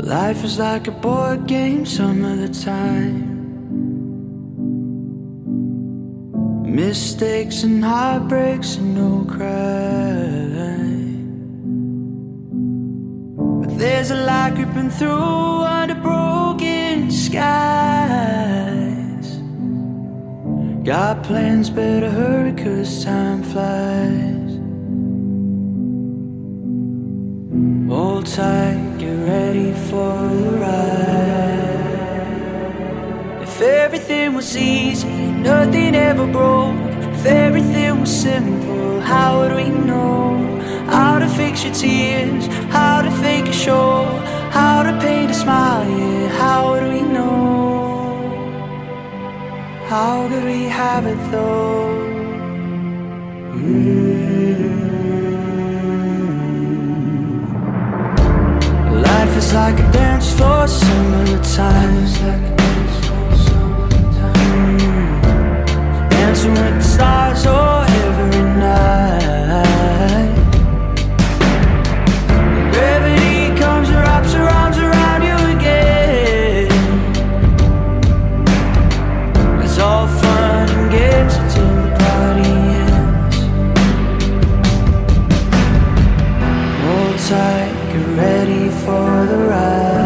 Life is like a board game some of the time. Mistakes and heartbreaks and no crime. But there's a light creeping through under broken skies. Got plans, better hurry, cause time flies. Tight, get ready for the ride. If everything was easy, nothing ever broke. If everything was simple, how would we know? How to fix your tears, how to fake a show, how to paint a smile, yeah, how would we know? How could we have it though? Life like a dance floor some ready for the ride.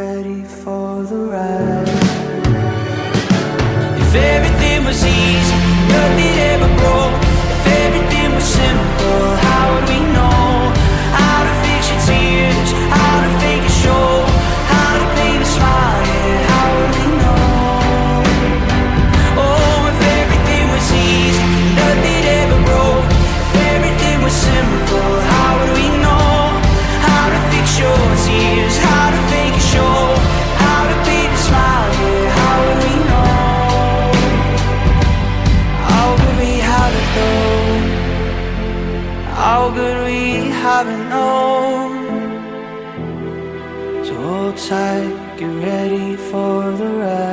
Ready for the ride. If everything was easy, How could we have it known? So hold tight, get ready for the ride.